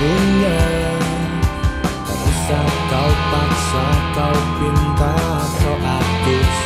punya Tak kau paksa, kau pinta, kau aktif.